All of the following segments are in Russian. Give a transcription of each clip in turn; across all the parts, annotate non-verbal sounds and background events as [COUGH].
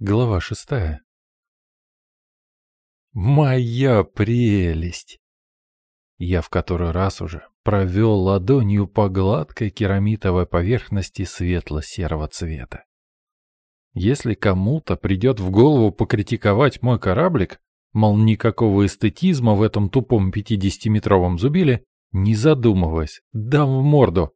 Глава шестая. Моя прелесть! Я в который раз уже провел ладонью по гладкой керамитовой поверхности светло-серого цвета. Если кому-то придет в голову покритиковать мой кораблик, мол, никакого эстетизма в этом тупом 50-метровом зубиле, не задумываясь, дам в морду.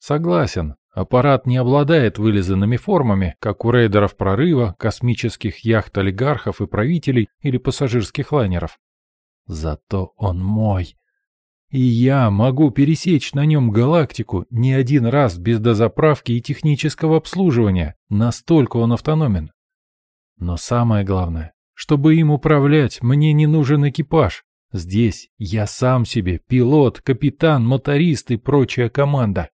Согласен, Аппарат не обладает вылизанными формами, как у рейдеров прорыва, космических яхт олигархов и правителей или пассажирских лайнеров. Зато он мой. И я могу пересечь на нем галактику не один раз без дозаправки и технического обслуживания, настолько он автономен. Но самое главное, чтобы им управлять, мне не нужен экипаж. Здесь я сам себе пилот, капитан, моторист и прочая команда.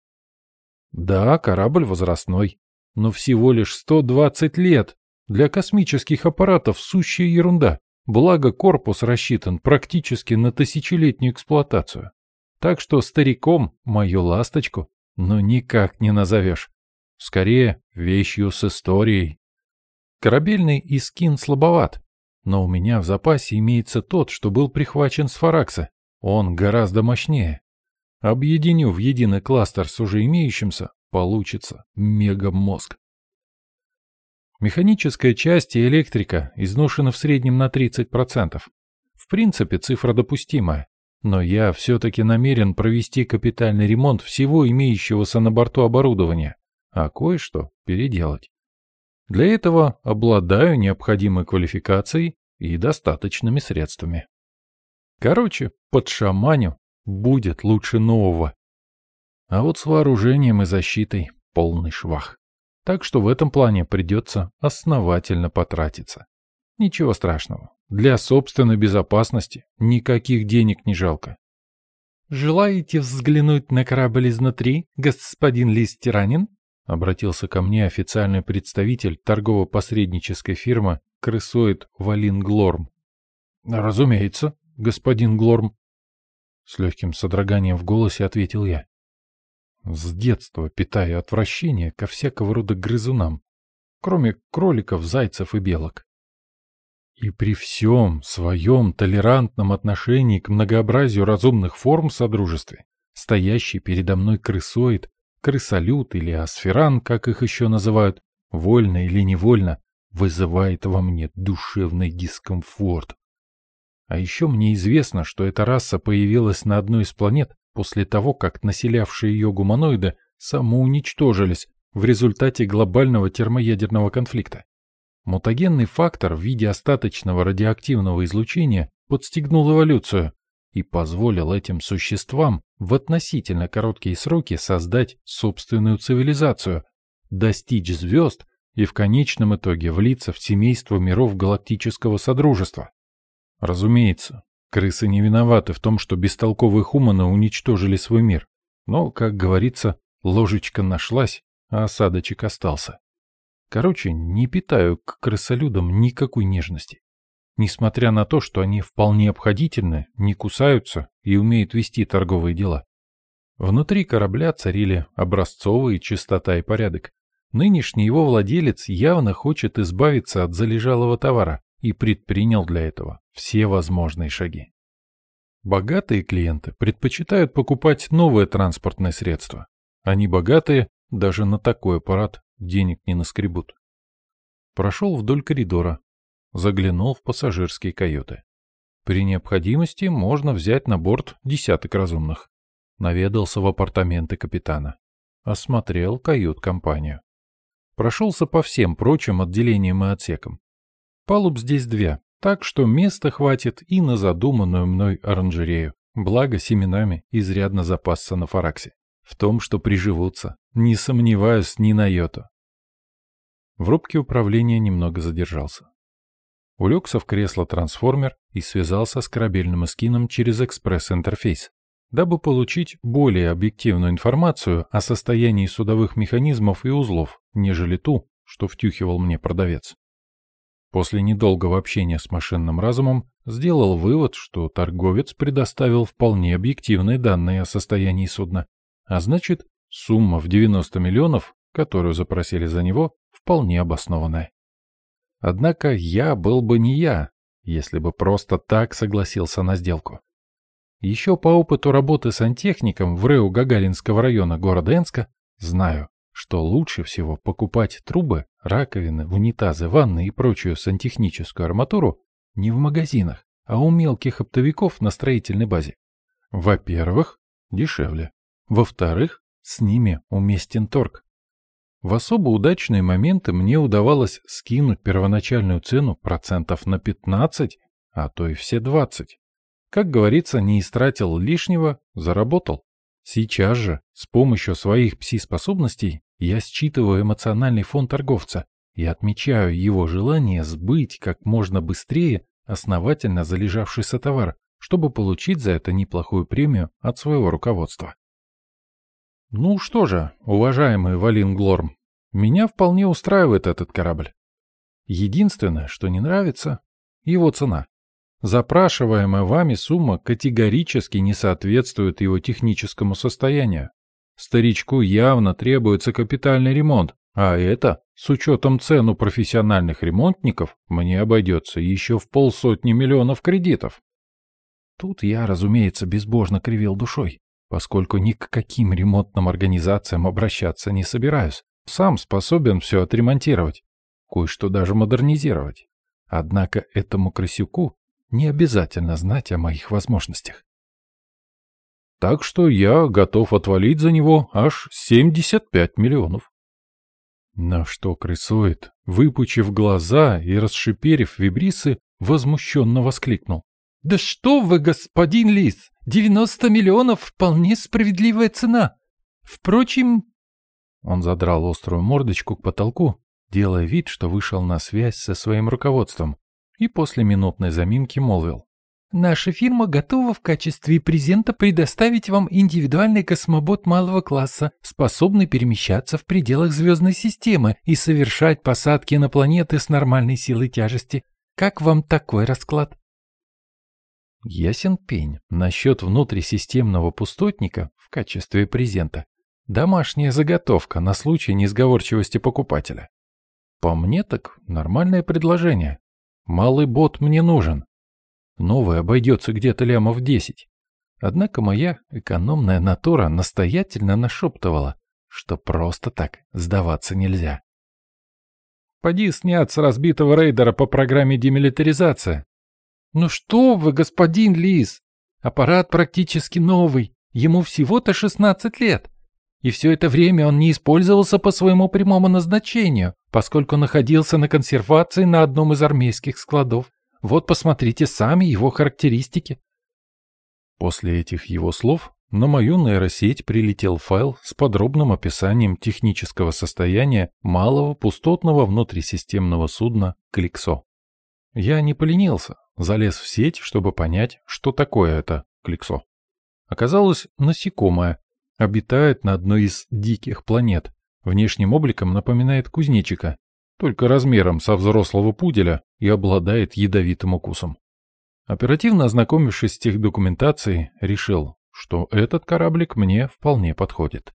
Да, корабль возрастной, но всего лишь 120 лет. Для космических аппаратов сущая ерунда. Благо корпус рассчитан практически на тысячелетнюю эксплуатацию. Так что стариком мою ласточку ну никак не назовешь. Скорее, вещью с историей. Корабельный искин слабоват, но у меня в запасе имеется тот, что был прихвачен с Фаракса. Он гораздо мощнее. Объединю в единый кластер с уже имеющимся, получится мегамозг. Механическая часть и электрика изношены в среднем на 30%. В принципе, цифра допустимая, но я все-таки намерен провести капитальный ремонт всего имеющегося на борту оборудования, а кое-что переделать. Для этого обладаю необходимой квалификацией и достаточными средствами. Короче, под шаманю будет лучше нового. А вот с вооружением и защитой полный швах. Так что в этом плане придется основательно потратиться. Ничего страшного. Для собственной безопасности никаких денег не жалко. «Желаете взглянуть на корабль изнутри, господин Листеранин?» Обратился ко мне официальный представитель торгово-посреднической фирмы «Крысоид Валин Глорм». «Разумеется, господин Глорм», с легким содроганием в голосе ответил я. С детства питаю отвращение ко всякого рода грызунам, кроме кроликов, зайцев и белок. И при всем своем толерантном отношении к многообразию разумных форм в Содружестве, стоящий передо мной крысоид, крысолют или асферан, как их еще называют, вольно или невольно, вызывает во мне душевный дискомфорт. А еще мне известно, что эта раса появилась на одной из планет после того, как населявшие ее гуманоиды самоуничтожились в результате глобального термоядерного конфликта. Мутагенный фактор в виде остаточного радиоактивного излучения подстегнул эволюцию и позволил этим существам в относительно короткие сроки создать собственную цивилизацию, достичь звезд и в конечном итоге влиться в семейство миров галактического содружества. Разумеется, крысы не виноваты в том, что бестолковые хуманы уничтожили свой мир. Но, как говорится, ложечка нашлась, а осадочек остался. Короче, не питаю к крысолюдам никакой нежности. Несмотря на то, что они вполне обходительны, не кусаются и умеют вести торговые дела. Внутри корабля царили образцовые чистота и порядок. Нынешний его владелец явно хочет избавиться от залежалого товара и предпринял для этого все возможные шаги. Богатые клиенты предпочитают покупать новые транспортные средства. Они богатые, даже на такой аппарат денег не наскребут. Прошел вдоль коридора, заглянул в пассажирские каюты. При необходимости можно взять на борт десяток разумных. Наведался в апартаменты капитана. Осмотрел кают-компанию. Прошелся по всем прочим отделениям и отсекам. Палуб здесь две, так что места хватит и на задуманную мной оранжерею. Благо семенами изрядно запасся на Фараксе. В том, что приживутся, не сомневаюсь ни на йоту. В рубке управления немного задержался. Улегся в кресло-трансформер и связался с корабельным эскином через экспресс-интерфейс, дабы получить более объективную информацию о состоянии судовых механизмов и узлов, нежели ту, что втюхивал мне продавец. После недолгого общения с машинным разумом сделал вывод, что торговец предоставил вполне объективные данные о состоянии судна, а значит, сумма в 90 миллионов, которую запросили за него, вполне обоснованная. Однако я был бы не я, если бы просто так согласился на сделку. Еще по опыту работы сантехником в РЭУ Гагаринского района города Энска знаю, что лучше всего покупать трубы, раковины, унитазы, ванны и прочую сантехническую арматуру не в магазинах, а у мелких оптовиков на строительной базе. Во-первых, дешевле. Во-вторых, с ними уместен торг. В особо удачные моменты мне удавалось скинуть первоначальную цену процентов на 15, а то и все 20. Как говорится, не истратил лишнего, заработал. Сейчас же, с помощью своих пси-способностей, я считываю эмоциональный фон торговца и отмечаю его желание сбыть как можно быстрее основательно залежавшийся товар, чтобы получить за это неплохую премию от своего руководства. Ну что же, уважаемый Валин Глорм, меня вполне устраивает этот корабль. Единственное, что не нравится, его цена. Запрашиваемая вами сумма категорически не соответствует его техническому состоянию. Старичку явно требуется капитальный ремонт, а это, с учетом цену профессиональных ремонтников, мне обойдется еще в полсотни миллионов кредитов. Тут я, разумеется, безбожно кривил душой поскольку ни к каким ремонтным организациям обращаться не собираюсь. Сам способен все отремонтировать, кое-что даже модернизировать. Однако этому крысюку не обязательно знать о моих возможностях. Так что я готов отвалить за него аж 75 миллионов. На что крысует, выпучив глаза и расшиперив вибрисы, возмущенно воскликнул. «Да что вы, господин Лис! 90 миллионов — вполне справедливая цена. Впрочем...» Он задрал острую мордочку к потолку, делая вид, что вышел на связь со своим руководством, и после минутной заминки молвил. «Наша фирма готова в качестве презента предоставить вам индивидуальный космобот малого класса, способный перемещаться в пределах звездной системы и совершать посадки на планеты с нормальной силой тяжести. Как вам такой расклад?» Ясен пень. Насчет внутрисистемного пустотника в качестве презента. Домашняя заготовка на случай несговорчивости покупателя. По мне так нормальное предложение. Малый бот мне нужен. Новый обойдется где-то лямов 10. Однако моя экономная натура настоятельно нашептывала, что просто так сдаваться нельзя. Поди снят с разбитого рейдера по программе демилитаризация, «Ну что вы, господин Лис! Аппарат практически новый, ему всего-то 16 лет. И все это время он не использовался по своему прямому назначению, поскольку находился на консервации на одном из армейских складов. Вот посмотрите сами его характеристики». После этих его слов на мою нейросеть прилетел файл с подробным описанием технического состояния малого пустотного внутрисистемного судна «Кликсо». Я не поленился, Залез в сеть, чтобы понять, что такое это кликсо. Оказалось, насекомое. Обитает на одной из диких планет. Внешним обликом напоминает кузнечика, только размером со взрослого пуделя и обладает ядовитым укусом. Оперативно ознакомившись с тех документацией, решил, что этот кораблик мне вполне подходит.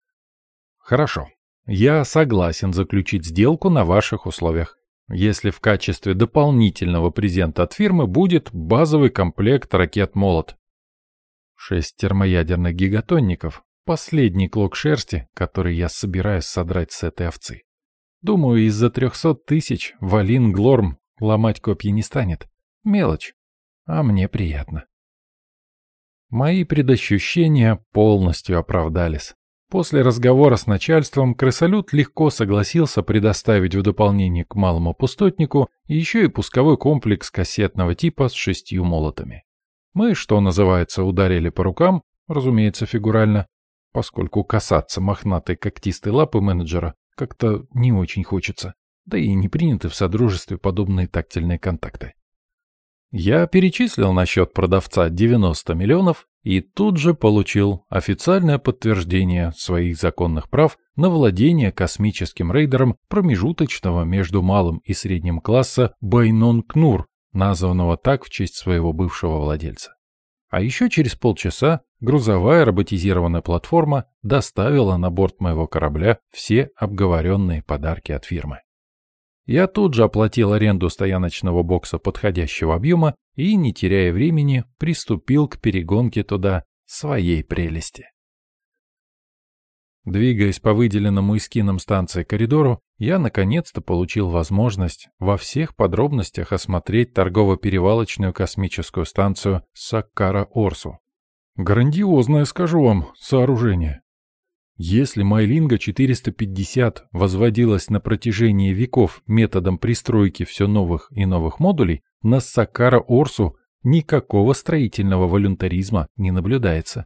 Хорошо, я согласен заключить сделку на ваших условиях если в качестве дополнительного презента от фирмы будет базовый комплект ракет «Молот». Шесть термоядерных гигатонников – последний клок шерсти, который я собираюсь содрать с этой овцы. Думаю, из-за трехсот тысяч Валин Глорм ломать копья не станет. Мелочь. А мне приятно. Мои предощущения полностью оправдались. После разговора с начальством крысолют легко согласился предоставить в дополнение к малому пустотнику еще и пусковой комплекс кассетного типа с шестью молотами. Мы, что называется, ударили по рукам, разумеется, фигурально, поскольку касаться мохнатой когтистой лапы менеджера как-то не очень хочется, да и не приняты в содружестве подобные тактильные контакты. Я перечислил на счет продавца 90 миллионов и тут же получил официальное подтверждение своих законных прав на владение космическим рейдером промежуточного между малым и средним класса Байнон-Кнур, названного так в честь своего бывшего владельца. А еще через полчаса грузовая роботизированная платформа доставила на борт моего корабля все обговоренные подарки от фирмы. Я тут же оплатил аренду стояночного бокса подходящего объема и, не теряя времени, приступил к перегонке туда своей прелести. Двигаясь по выделенному эскином станции коридору, я наконец-то получил возможность во всех подробностях осмотреть торгово-перевалочную космическую станцию Саккара-Орсу. Грандиозное, скажу вам, сооружение. Если Майлинга 450 возводилась на протяжении веков методом пристройки все новых и новых модулей, на Саккара-Орсу никакого строительного волюнтаризма не наблюдается.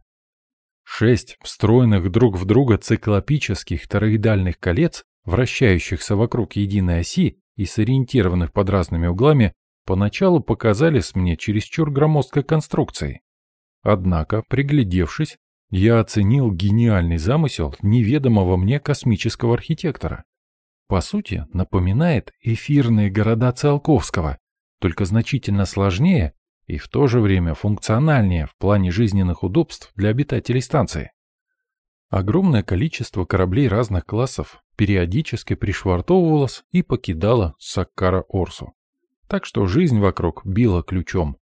Шесть встроенных друг в друга циклопических тороидальных колец, вращающихся вокруг единой оси и сориентированных под разными углами, поначалу показались мне чересчур громоздкой конструкцией. Однако, приглядевшись, я оценил гениальный замысел неведомого мне космического архитектора. По сути, напоминает эфирные города Циолковского, только значительно сложнее и в то же время функциональнее в плане жизненных удобств для обитателей станции. Огромное количество кораблей разных классов периодически пришвартовывалось и покидало Саккара-Орсу. Так что жизнь вокруг била ключом.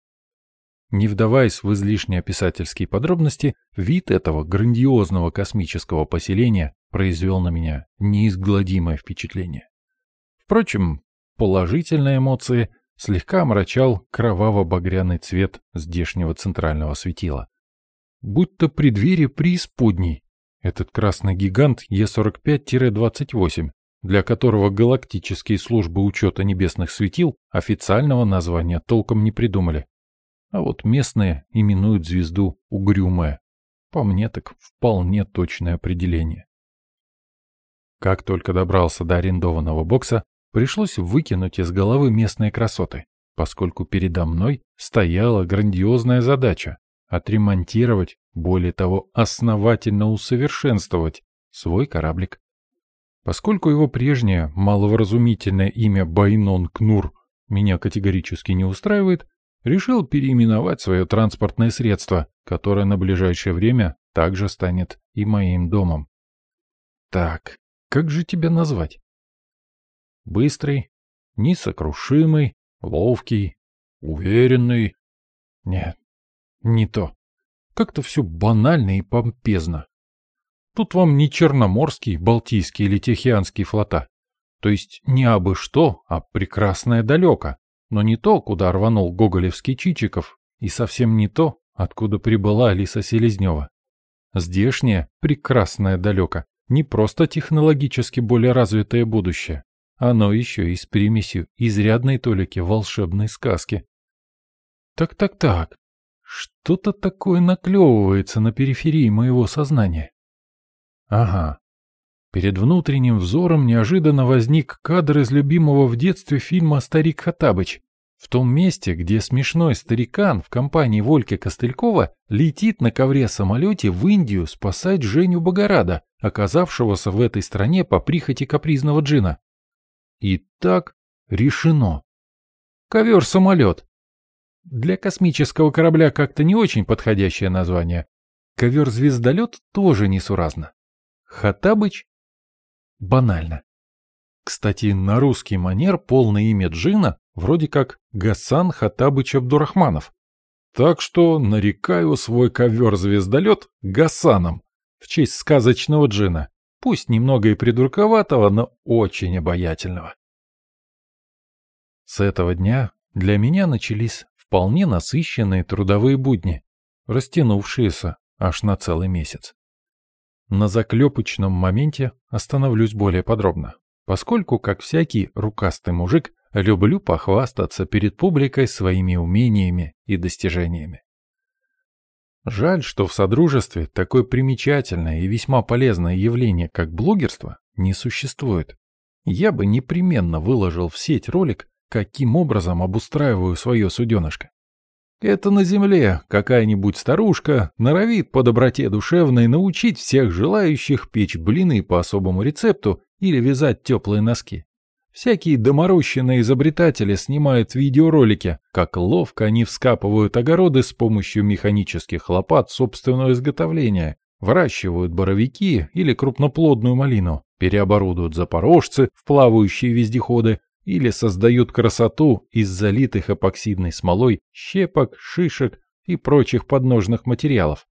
Не вдаваясь в излишние описательские подробности, вид этого грандиозного космического поселения произвел на меня неизгладимое впечатление. Впрочем, положительные эмоции слегка омрачал кроваво-багряный цвет здешнего центрального светила. Будто преддверие преисподней, этот красный гигант Е45-28, для которого галактические службы учета небесных светил официального названия толком не придумали. А вот местные именуют звезду Угрюмая. По мне так вполне точное определение. Как только добрался до арендованного бокса, Пришлось выкинуть из головы местные красоты, поскольку передо мной стояла грандиозная задача — отремонтировать, более того, основательно усовершенствовать свой кораблик. Поскольку его прежнее маловразумительное имя Байнон Кнур меня категорически не устраивает, решил переименовать свое транспортное средство, которое на ближайшее время также станет и моим домом. Так, как же тебя назвать? Быстрый, несокрушимый, ловкий, уверенный. Нет, не то. Как-то все банально и помпезно. Тут вам не Черноморский, Балтийский или Тихоокеанский флота. То есть не абы что, а прекрасное далеко. Но не то, куда рванул Гоголевский Чичиков, и совсем не то, откуда прибыла Алиса Селезнева. Здешнее, прекрасное далеко, не просто технологически более развитое будущее, оно еще и с примесью изрядной толики волшебной сказки. Так-так-так, что-то такое наклевывается на периферии моего сознания. Ага. Перед внутренним взором неожиданно возник кадр из любимого в детстве фильма «Старик Хатабыч». В том месте, где смешной старикан в компании Вольки Костылькова летит на ковре-самолете в Индию спасать Женю Богорада, оказавшегося в этой стране по прихоти капризного джина. И так решено. Ковер-самолет. Для космического корабля как-то не очень подходящее название. Ковер-звездолет тоже несуразно. Хатабыч? Банально. Кстати, на русский манер полное имя Джина вроде как Гасан Хатабыч Абдурахманов. Так что нарекаю свой ковер-звездолет Гасаном в честь сказочного джина пусть немного и придурковатого, но очень обаятельного. С этого дня для меня начались вполне насыщенные трудовые будни, растянувшиеся аж на целый месяц. На заклепочном моменте остановлюсь более подробно, поскольку, как всякий рукастый мужик, люблю похвастаться перед публикой своими умениями и достижениями. Жаль, что в Содружестве такое примечательное и весьма полезное явление, как блогерство, не существует. Я бы непременно выложил в сеть ролик, каким образом обустраиваю свое суденышко. Это на земле какая-нибудь старушка норовит по доброте душевной научить всех желающих печь блины по особому рецепту или вязать теплые носки. Всякие доморощенные изобретатели снимают видеоролики, как ловко они вскапывают огороды с помощью механических лопат собственного изготовления, выращивают боровики или крупноплодную малину, переоборудуют запорожцы в плавающие вездеходы, или создают красоту из залитых эпоксидной смолой щепок, шишек и прочих подножных материалов.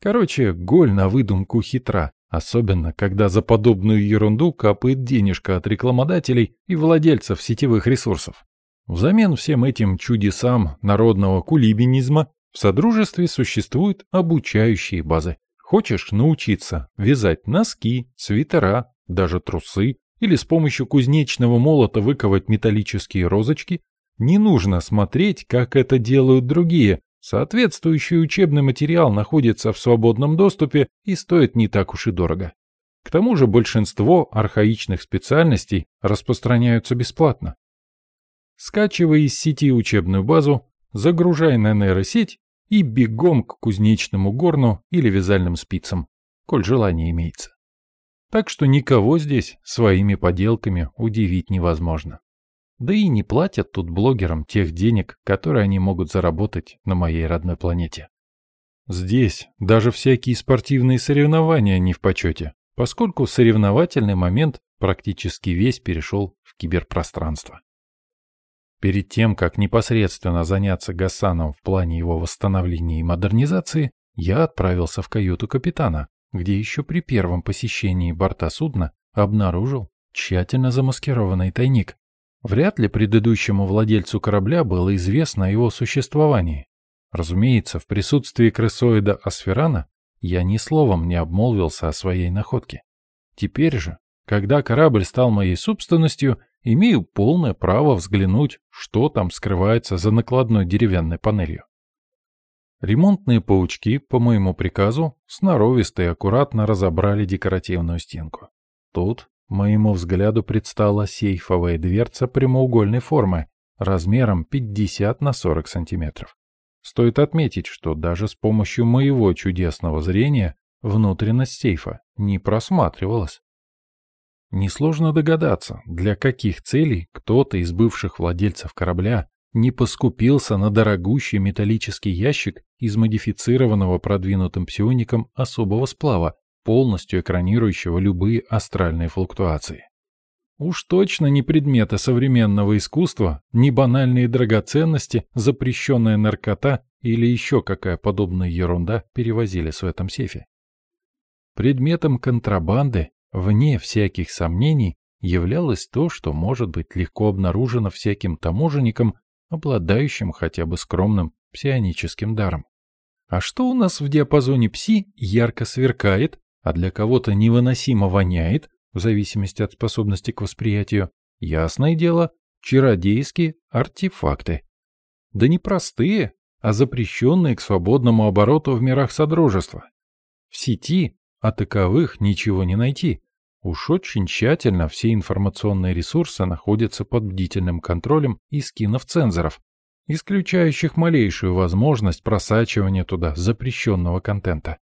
Короче, голь на выдумку хитра, особенно когда за подобную ерунду капает денежка от рекламодателей и владельцев сетевых ресурсов. Взамен всем этим чудесам народного кулибинизма в Содружестве существуют обучающие базы. Хочешь научиться вязать носки, свитера, даже трусы, или с помощью кузнечного молота выковать металлические розочки, не нужно смотреть, как это делают другие. Соответствующий учебный материал находится в свободном доступе и стоит не так уж и дорого. К тому же большинство архаичных специальностей распространяются бесплатно. Скачивай из сети учебную базу, загружай на нейросеть и бегом к кузнечному горну или вязальным спицам, коль желание имеется. Так что никого здесь своими поделками удивить невозможно. Да и не платят тут блогерам тех денег, которые они могут заработать на моей родной планете. Здесь даже всякие спортивные соревнования не в почете, поскольку соревновательный момент практически весь перешел в киберпространство. Перед тем, как непосредственно заняться Гасаном в плане его восстановления и модернизации, я отправился в каюту капитана, где еще при первом посещении борта судна обнаружил тщательно замаскированный тайник. Вряд ли предыдущему владельцу корабля было известно о его существовании. Разумеется, в присутствии крысоида Асферана я ни словом не обмолвился о своей находке. Теперь же, когда корабль стал моей собственностью, имею полное право взглянуть, что там скрывается за накладной деревянной панелью. Ремонтные паучки, по моему приказу, сноровисто и аккуратно разобрали декоративную стенку. Тут, моему взгляду, предстала сейфовая дверца прямоугольной формы, размером 50 на 40 сантиметров. Стоит отметить, что даже с помощью моего чудесного зрения внутренность сейфа не просматривалась. Несложно догадаться, для каких целей кто-то из бывших владельцев корабля не поскупился на дорогущий металлический ящик из модифицированного продвинутым псиоником особого сплава, полностью экранирующего любые астральные флуктуации. Уж точно не предметы современного искусства, не банальные драгоценности, запрещенная наркота или еще какая подобная ерунда перевозились в этом сейфе. Предметом контрабанды, вне всяких сомнений, являлось то, что может быть легко обнаружено всяким таможенником обладающим хотя бы скромным псионическим даром. А что у нас в диапазоне пси ярко сверкает, а для кого-то невыносимо воняет, в зависимости от способности к восприятию, ясное дело, чародейские артефакты. Да не простые, а запрещенные к свободному обороту в мирах Содружества. В сети о таковых ничего не найти. Уж очень тщательно все информационные ресурсы находятся под бдительным контролем искинов-цензоров, исключающих малейшую возможность просачивания туда запрещенного контента.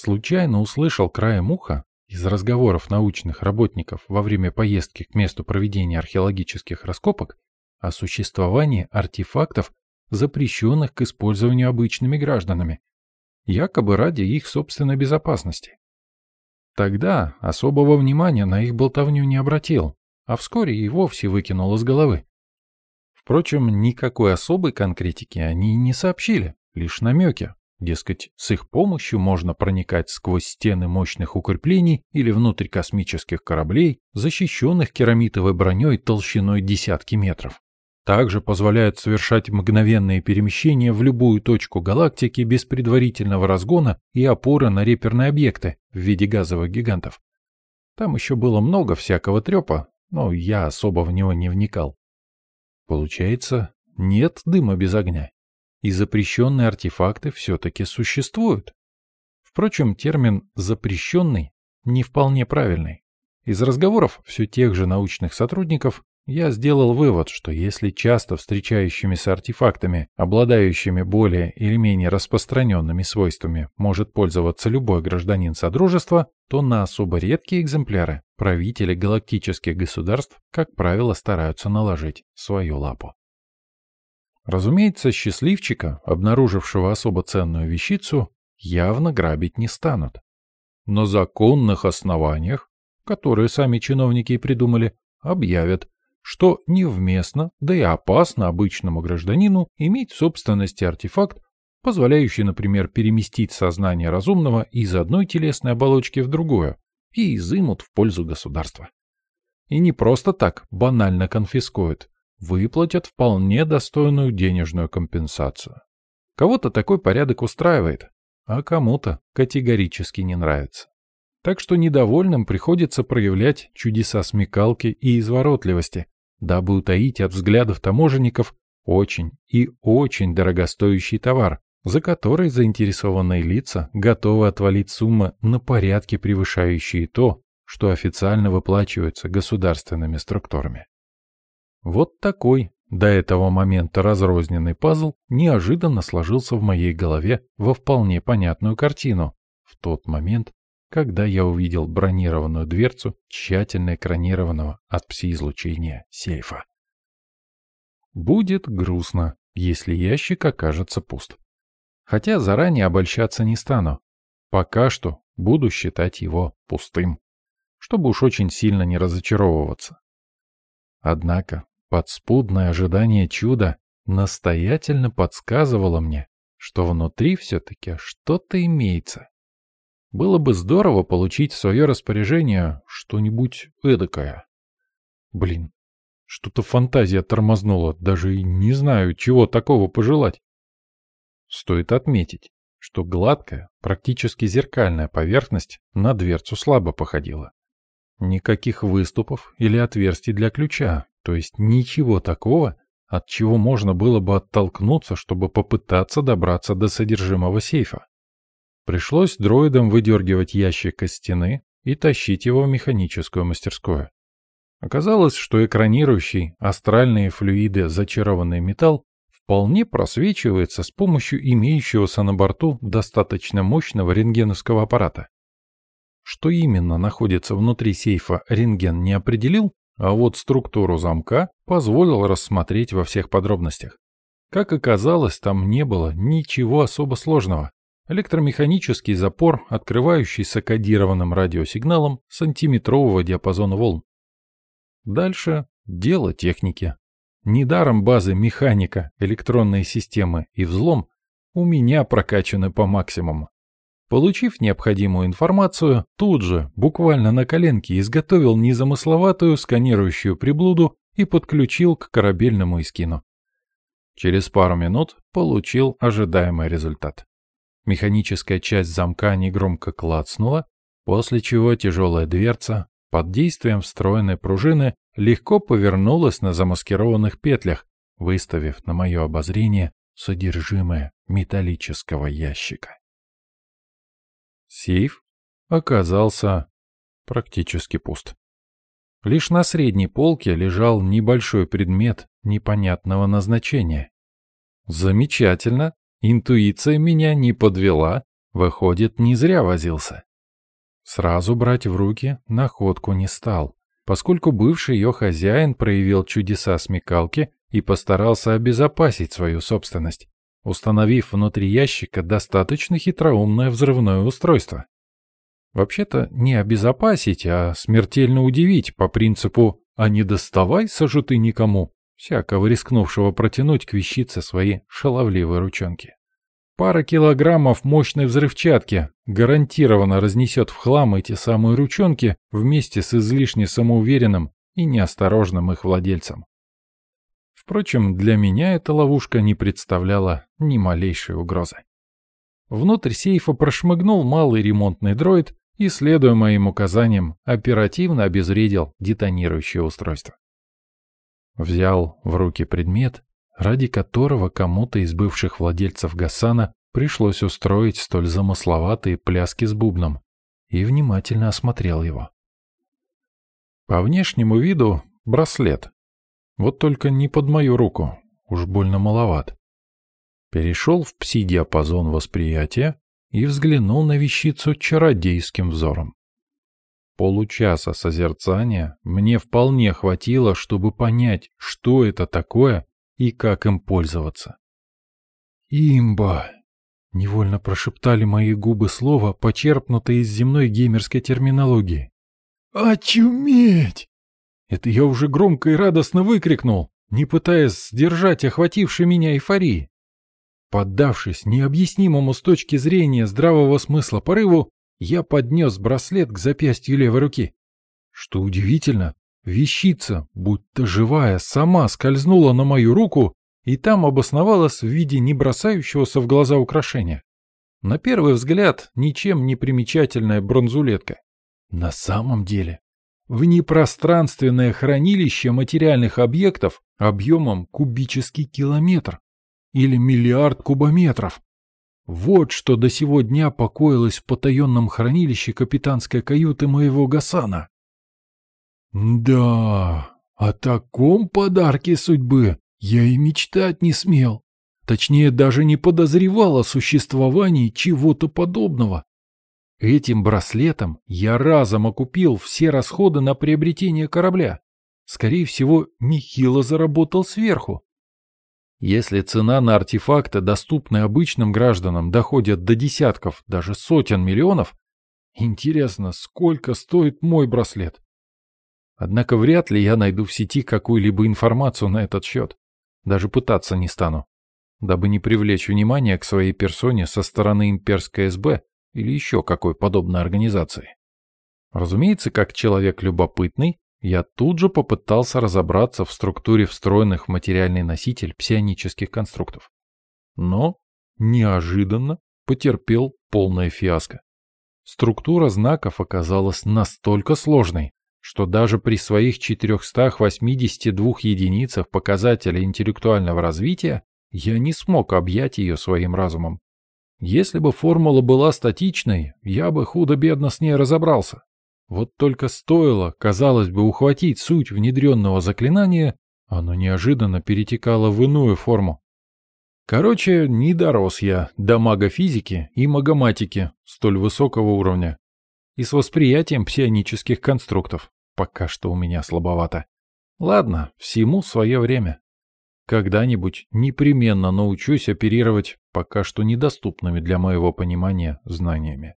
Случайно услышал краем уха из разговоров научных работников во время поездки к месту проведения археологических раскопок о существовании артефактов, запрещенных к использованию обычными гражданами, якобы ради их собственной безопасности. Тогда особого внимания на их болтовню не обратил, а вскоре и вовсе выкинул из головы. Впрочем, никакой особой конкретики они не сообщили, лишь намеки. Дескать, с их помощью можно проникать сквозь стены мощных укреплений или внутрь космических кораблей, защищенных керамитовой броней толщиной десятки метров. Также позволяют совершать мгновенные перемещения в любую точку галактики без предварительного разгона и опоры на реперные объекты в виде газовых гигантов. Там еще было много всякого трепа, но я особо в него не вникал. Получается, нет дыма без огня. И запрещенные артефакты все-таки существуют. Впрочем, термин «запрещенный» не вполне правильный. Из разговоров все тех же научных сотрудников я сделал вывод, что если часто встречающимися артефактами, обладающими более или менее распространенными свойствами, может пользоваться любой гражданин Содружества, то на особо редкие экземпляры правители галактических государств, как правило, стараются наложить свою лапу. Разумеется, счастливчика, обнаружившего особо ценную вещицу, явно грабить не станут. На законных основаниях, которые сами чиновники и придумали, объявят, что невместно, да и опасно обычному гражданину иметь в собственности артефакт, позволяющий, например, переместить сознание разумного из одной телесной оболочки в другую и изымут в пользу государства. И не просто так банально конфискуют, выплатят вполне достойную денежную компенсацию. Кого-то такой порядок устраивает, а кому-то категорически не нравится. Так что недовольным приходится проявлять чудеса смекалки и изворотливости, дабы утаить от взглядов таможенников очень и очень дорогостоящий товар, за который заинтересованные лица готовы отвалить суммы на порядке превышающие то, что официально выплачивается государственными структурами. Вот такой, до этого момента разрозненный пазл, неожиданно сложился в моей голове во вполне понятную картину, в тот момент, когда я увидел бронированную дверцу тщательно экранированного от пси-излучения сейфа. Будет грустно, если ящик окажется пуст. Хотя заранее обольщаться не стану. Пока что буду считать его пустым, чтобы уж очень сильно не разочаровываться. Однако подспудное ожидание чуда настоятельно подсказывало мне, что внутри все-таки что-то имеется. Было бы здорово получить в свое распоряжение что-нибудь эдакое. Блин, что-то фантазия тормознула, даже и не знаю, чего такого пожелать. Стоит отметить, что гладкая, практически зеркальная поверхность на дверцу слабо походила. Никаких выступов или отверстий для ключа, то есть ничего такого, от чего можно было бы оттолкнуться, чтобы попытаться добраться до содержимого сейфа. Пришлось дроидам выдергивать ящик из стены и тащить его в механическую мастерскую. Оказалось, что экранирующий астральные флюиды зачарованный металл вполне просвечивается с помощью имеющегося на борту достаточно мощного рентгеновского аппарата. Что именно находится внутри сейфа, рентген не определил, а вот структуру замка позволил рассмотреть во всех подробностях. Как оказалось, там не было ничего особо сложного. Электромеханический запор, открывающийся кодированным радиосигналом сантиметрового диапазона волн. Дальше дело техники. Недаром базы механика, электронные системы и взлом у меня прокачаны по максимуму. Получив необходимую информацию, тут же, буквально на коленке, изготовил незамысловатую сканирующую приблуду и подключил к корабельному искину. Через пару минут получил ожидаемый результат. Механическая часть замка негромко клацнула, после чего тяжелая дверца под действием встроенной пружины легко повернулась на замаскированных петлях, выставив на мое обозрение содержимое металлического ящика. Сейф оказался практически пуст. Лишь на средней полке лежал небольшой предмет непонятного назначения. Замечательно, Интуиция меня не подвела, выходит, не зря возился. Сразу брать в руки находку не стал, поскольку бывший ее хозяин проявил чудеса смекалки и постарался обезопасить свою собственность, установив внутри ящика достаточно хитроумное взрывное устройство. Вообще-то не обезопасить, а смертельно удивить по принципу «а не доставай, сажу ты никому», всякого рискнувшего протянуть к вещице свои шаловливые ручонки. Пара килограммов мощной взрывчатки гарантированно разнесет в хлам эти самые ручонки вместе с излишне самоуверенным и неосторожным их владельцем. Впрочем, для меня эта ловушка не представляла ни малейшей угрозы. Внутрь сейфа прошмыгнул малый ремонтный дроид и, следуя моим указаниям, оперативно обезвредил детонирующее устройство. Взял в руки предмет, ради которого кому-то из бывших владельцев Гасана пришлось устроить столь замысловатые пляски с бубном, и внимательно осмотрел его. По внешнему виду браслет. Вот только не под мою руку, уж больно маловат. Перешел в пси-диапазон восприятия и взглянул на вещицу чародейским взором. Получаса созерцания мне вполне хватило, чтобы понять, что это такое и как им пользоваться. «Имба!» — невольно прошептали мои губы слова, почерпнутое из земной геймерской терминологии. «Очуметь!» Это я уже громко и радостно выкрикнул, не пытаясь сдержать охватившей меня эйфории. Поддавшись необъяснимому с точки зрения здравого смысла порыву, я поднес браслет к запястью левой руки. Что удивительно, вещица, будто живая, сама скользнула на мою руку и там обосновалась в виде не бросающегося в глаза украшения. На первый взгляд, ничем не примечательная бронзулетка. На самом деле, внепространственное хранилище материальных объектов объемом кубический километр или миллиард кубометров. Вот что до сего дня покоилось в потаенном хранилище капитанской каюты моего Гасана. Да, о таком подарке судьбы я и мечтать не смел. Точнее, даже не подозревал о существовании чего-то подобного. Этим браслетом я разом окупил все расходы на приобретение корабля. Скорее всего, нехило заработал сверху. Если цена на артефакты, доступные обычным гражданам, доходит до десятков, даже сотен миллионов, интересно, сколько стоит мой браслет? Однако вряд ли я найду в сети какую-либо информацию на этот счет. Даже пытаться не стану, дабы не привлечь внимание к своей персоне со стороны имперской СБ или еще какой подобной организации. Разумеется, как человек любопытный, я тут же попытался разобраться в структуре встроенных в материальный носитель псионических конструктов. Но неожиданно потерпел полное фиаско. Структура знаков оказалась настолько сложной, что даже при своих 482 единицах показателя интеллектуального развития я не смог объять ее своим разумом. Если бы формула была статичной, я бы худо-бедно с ней разобрался. Вот только стоило, казалось бы, ухватить суть внедренного заклинания, оно неожиданно перетекало в иную форму. Короче, не дорос я до магофизики и магоматики столь высокого уровня. И с восприятием псионических конструктов пока что у меня слабовато. Ладно, всему свое время. Когда-нибудь непременно научусь оперировать пока что недоступными для моего понимания знаниями.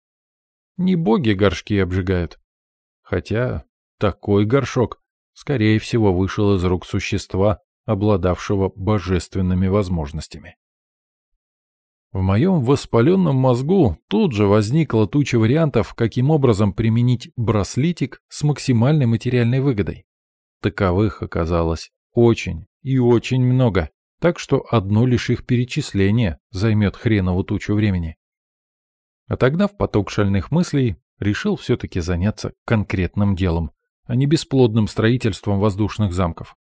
Не боги горшки обжигают, Хотя такой горшок, скорее всего, вышел из рук существа, обладавшего божественными возможностями. В моем воспаленном мозгу тут же возникла туча вариантов, каким образом применить браслетик с максимальной материальной выгодой. Таковых оказалось очень и очень много, так что одно лишь их перечисление займет хренову тучу времени. Отогнав поток шальных мыслей, решил все-таки заняться конкретным делом, а не бесплодным строительством воздушных замков.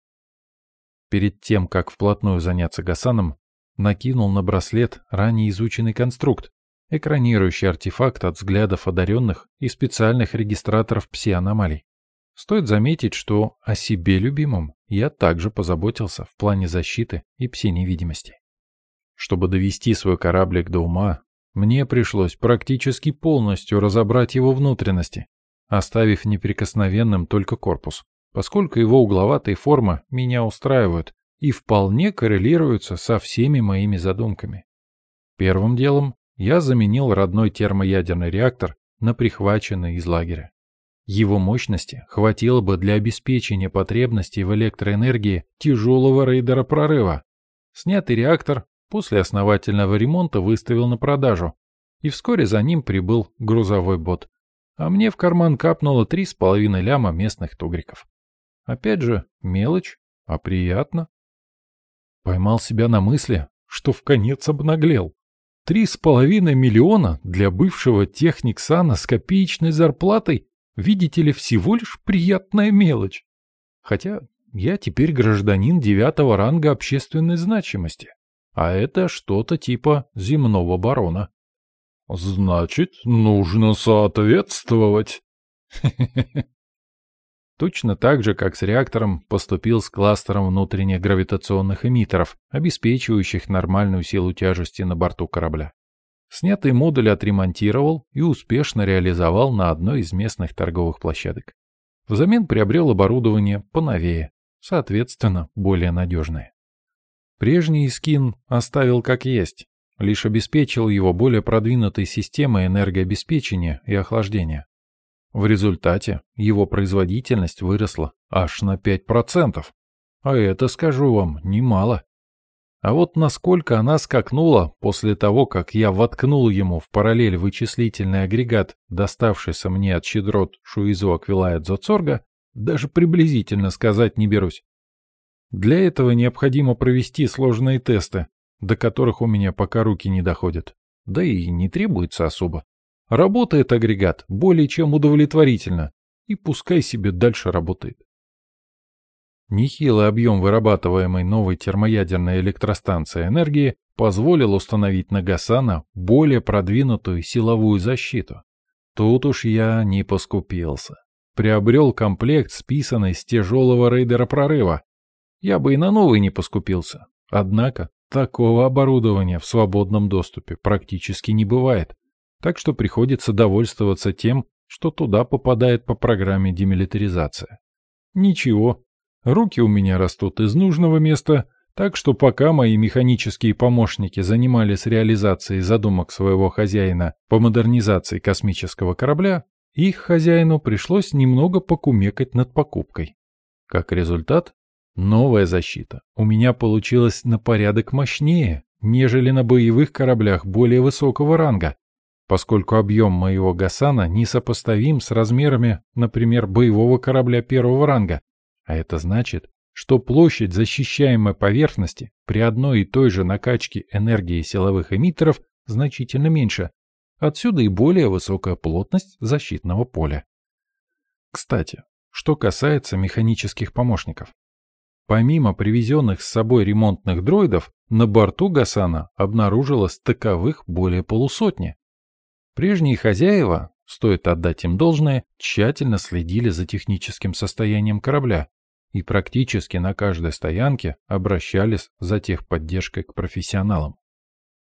Перед тем, как вплотную заняться Гасаном, накинул на браслет ранее изученный конструкт, экранирующий артефакт от взглядов одаренных и специальных регистраторов пси-аномалий. Стоит заметить, что о себе любимом я также позаботился в плане защиты и пси-невидимости. Чтобы довести свой кораблик до ума, мне пришлось практически полностью разобрать его внутренности, оставив неприкосновенным только корпус, поскольку его угловатые формы меня устраивают и вполне коррелируются со всеми моими задумками. Первым делом я заменил родной термоядерный реактор на прихваченный из лагеря. Его мощности хватило бы для обеспечения потребностей в электроэнергии тяжелого рейдера прорыва. Снятый реактор После основательного ремонта выставил на продажу, и вскоре за ним прибыл грузовой бот. А мне в карман капнуло три с половиной ляма местных тугриков. Опять же, мелочь, а приятно. Поймал себя на мысли, что в конец обнаглел. Три с половиной миллиона для бывшего техник-сана с копеечной зарплатой, видите ли, всего лишь приятная мелочь. Хотя я теперь гражданин девятого ранга общественной значимости а это что-то типа земного барона. Значит, нужно соответствовать. [LAUGHS] Точно так же, как с реактором, поступил с кластером внутренних гравитационных эмиттеров, обеспечивающих нормальную силу тяжести на борту корабля. Снятый модуль отремонтировал и успешно реализовал на одной из местных торговых площадок. Взамен приобрел оборудование поновее, соответственно, более надежное. Прежний скин оставил как есть, лишь обеспечил его более продвинутой системой энергообеспечения и охлаждения. В результате его производительность выросла аж на 5%. А это, скажу вам, немало. А вот насколько она скакнула после того, как я воткнул ему в параллель вычислительный агрегат, доставшийся мне от щедрот Шуизу Аквилая Дзоцорга, даже приблизительно сказать не берусь. Для этого необходимо провести сложные тесты, до которых у меня пока руки не доходят. Да и не требуется особо. Работает агрегат более чем удовлетворительно, и пускай себе дальше работает. Нехилый объем вырабатываемой новой термоядерной электростанции энергии позволил установить на Гасана более продвинутую силовую защиту. Тут уж я не поскупился. Приобрел комплект, списанный с тяжелого рейдера прорыва. Я бы и на новый не поскупился. Однако такого оборудования в свободном доступе практически не бывает, так что приходится довольствоваться тем, что туда попадает по программе демилитаризация. Ничего, Руки у меня растут из нужного места, так что пока мои механические помощники занимались реализацией задумок своего хозяина по модернизации космического корабля, их хозяину пришлось немного покумекать над покупкой. Как результат, новая защита у меня получилась на порядок мощнее, нежели на боевых кораблях более высокого ранга, поскольку объем моего Гасана несопоставим с размерами, например, боевого корабля первого ранга, а это значит, что площадь защищаемой поверхности при одной и той же накачке энергии силовых эмиттеров значительно меньше. Отсюда и более высокая плотность защитного поля. Кстати, что касается механических помощников. Помимо привезенных с собой ремонтных дроидов, на борту Гасана обнаружилось таковых более полусотни. Прежние хозяева, стоит отдать им должное, тщательно следили за техническим состоянием корабля, и практически на каждой стоянке обращались за техподдержкой к профессионалам.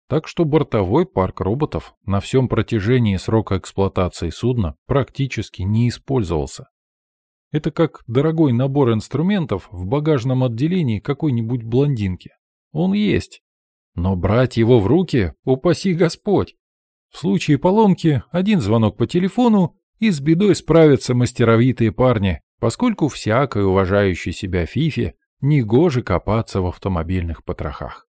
Так что бортовой парк роботов на всем протяжении срока эксплуатации судна практически не использовался. Это как дорогой набор инструментов в багажном отделении какой-нибудь блондинки. Он есть. Но брать его в руки, упаси Господь. В случае поломки один звонок по телефону, и с бедой справятся мастеровитые парни, поскольку всякой уважающей себя фифе негоже копаться в автомобильных потрохах.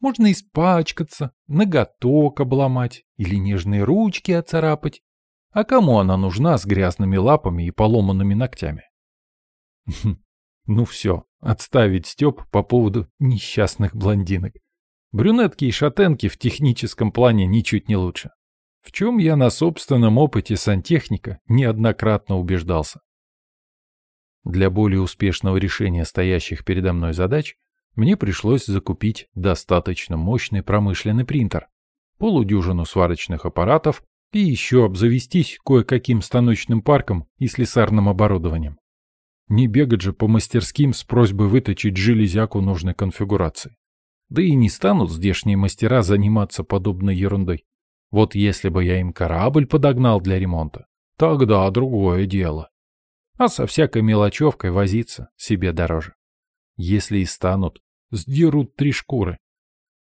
Можно испачкаться, ноготок обломать или нежные ручки оцарапать. А кому она нужна с грязными лапами и поломанными ногтями? [LAUGHS] Ну все, отставить Степ по поводу несчастных блондинок. Брюнетки и шатенки в техническом плане ничуть не лучше. В чем я на собственном опыте сантехника неоднократно убеждался. Для более успешного решения стоящих передо мной задач мне пришлось закупить достаточно мощный промышленный принтер, полудюжину сварочных аппаратов и еще обзавестись кое-каким станочным парком и слесарным оборудованием. Не бегать же по мастерским с просьбой выточить железяку нужной конфигурации. Да и не станут здешние мастера заниматься подобной ерундой. Вот если бы я им корабль подогнал для ремонта, тогда другое дело. А со всякой мелочевкой возиться себе дороже. Если и станут, сдерут три шкуры.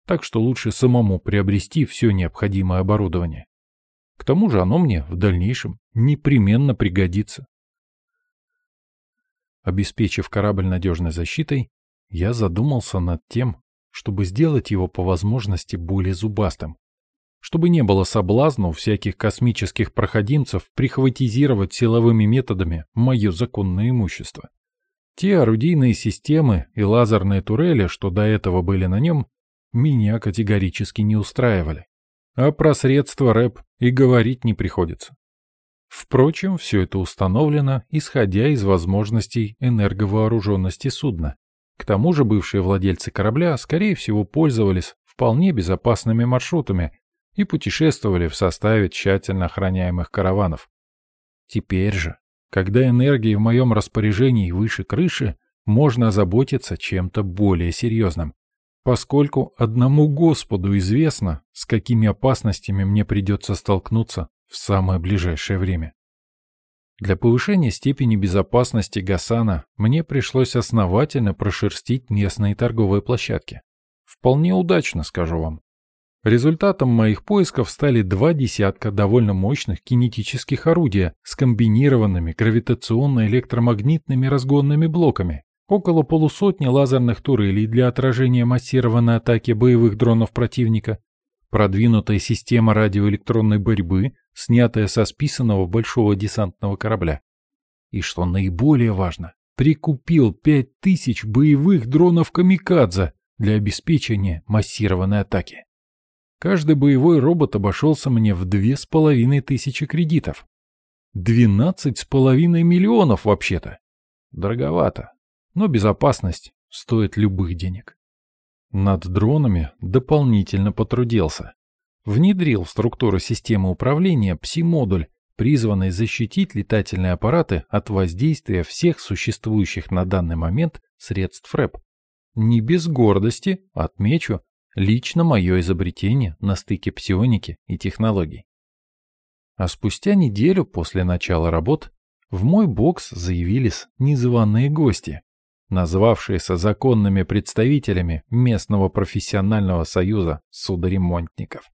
Так что лучше самому приобрести все необходимое оборудование. К тому же оно мне в дальнейшем непременно пригодится. Обеспечив корабль надежной защитой, я задумался над тем, чтобы сделать его по возможности более зубастым, чтобы не было соблазна у всяких космических проходимцев прихватизировать силовыми методами мое законное имущество. Те орудийные системы и лазерные турели, что до этого были на нем, меня категорически не устраивали. А про средства рэп и говорить не приходится. Впрочем, все это установлено, исходя из возможностей энерговооруженности судна. К тому же бывшие владельцы корабля, скорее всего, пользовались вполне безопасными маршрутами, и путешествовали в составе тщательно охраняемых караванов. Теперь же, когда энергии в моем распоряжении выше крыши, можно озаботиться чем-то более серьезным, поскольку одному Господу известно, с какими опасностями мне придется столкнуться в самое ближайшее время. Для повышения степени безопасности Гасана мне пришлось основательно прошерстить местные торговые площадки. Вполне удачно, скажу вам. Результатом моих поисков стали два десятка довольно мощных кинетических орудия с комбинированными гравитационно-электромагнитными разгонными блоками, около полусотни лазерных турелей для отражения массированной атаки боевых дронов противника, продвинутая система радиоэлектронной борьбы, снятая со списанного большого десантного корабля. И что наиболее важно, прикупил 5000 боевых дронов «Камикадзе» для обеспечения массированной атаки. Каждый боевой робот обошелся мне в две с половиной тысячи кредитов. Двенадцать с половиной миллионов вообще-то. Дороговато, но безопасность стоит любых денег. Над дронами дополнительно потрудился. Внедрил в структуру системы управления пси-модуль, призванный защитить летательные аппараты от воздействия всех существующих на данный момент средств РЭП. Не без гордости, отмечу, Лично мое изобретение на стыке псионики и технологий. А спустя неделю после начала работ в мой бокс заявились незваные гости, назвавшиеся законными представителями местного профессионального союза судоремонтников.